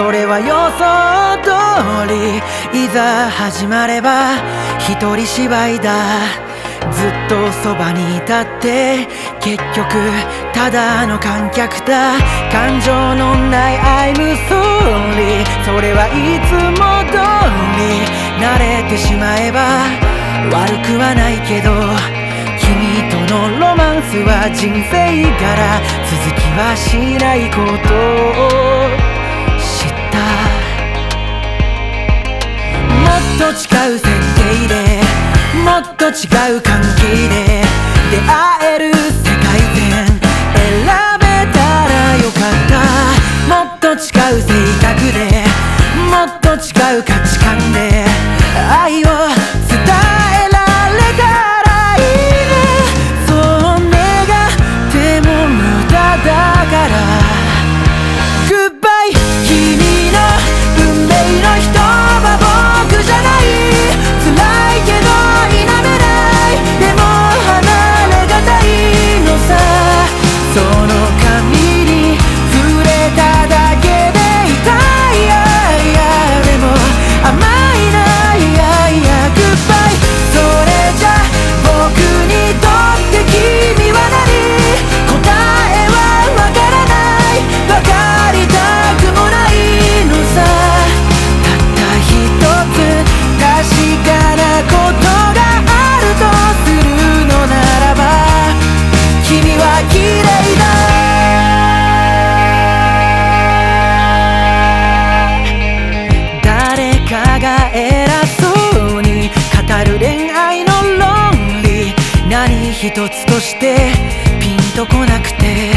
それは予想通りいざ始まれば一人芝居だ。ずっとそばにいたって結局ただの観客だ。感情のない I'm sorry それはいつも通り慣れてしまえば悪くはないけど君とのロマンスは人生柄続きはしないことっと違う設定でもっと違う関係で出会える世界線。選べたらよかった。もっと違う性格で。もっと違う価値観。が偉そうに語る恋愛の論理。何一つとしてピンとこなくて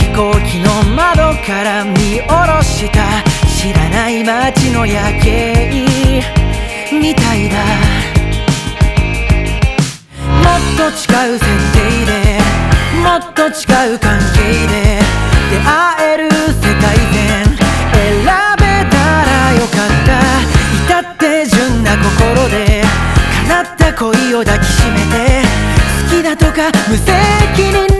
飛行機の窓から見下ろした。知らない街の夜景みたいだ。もっと違う設定でもっと違う関係で。出会心で叶った恋を抱きしめて好きだとか無責任